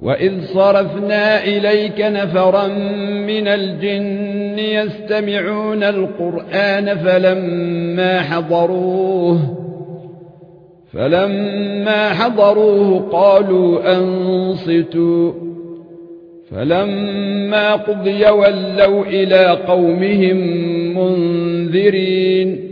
وَإِذْ صَرَفْنَا إِلَيْكَ نَفَرًا مِنَ الْجِنِّ يَسْتَمِعُونَ الْقُرْآنَ فَلَمَّا حَضَرُوهُ فَلَمَّا حَضَرُوهُ قَالُوا أَنصِتُوا فَلَمَّا قُضِيَ وَلَّوْا إِلَى قَوْمِهِمْ مُنذِرِينَ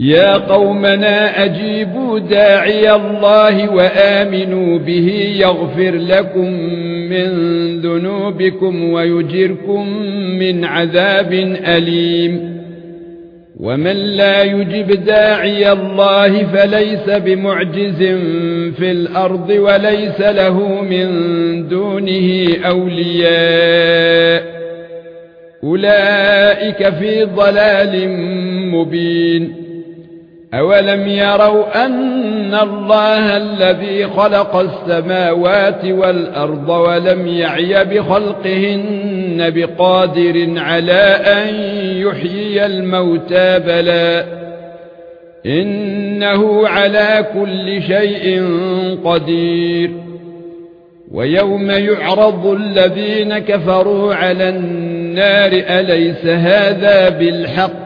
يا قومنا أجيبوا داعي الله وآمنوا به يغفر لكم من ذنوبكم ويجركم من عذاب أليم. ومن لا يجب داعي الله فليس بمعجز في الأرض وليس له من دونه أولياء. أولئك في ضلال مبين. اولم يروا ان الله الذي خلق السماوات والارض ولم يعي بخلقهن بقادر على ان يحيي الموتى بلى انه على كل شيء قدير ويوم يعرض الذين كفروا على النار اليس هذا بالحق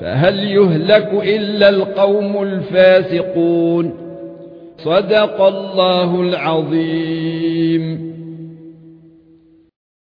فهل يهلك إلا القوم الفاسقون؟ صدق الله العظيم.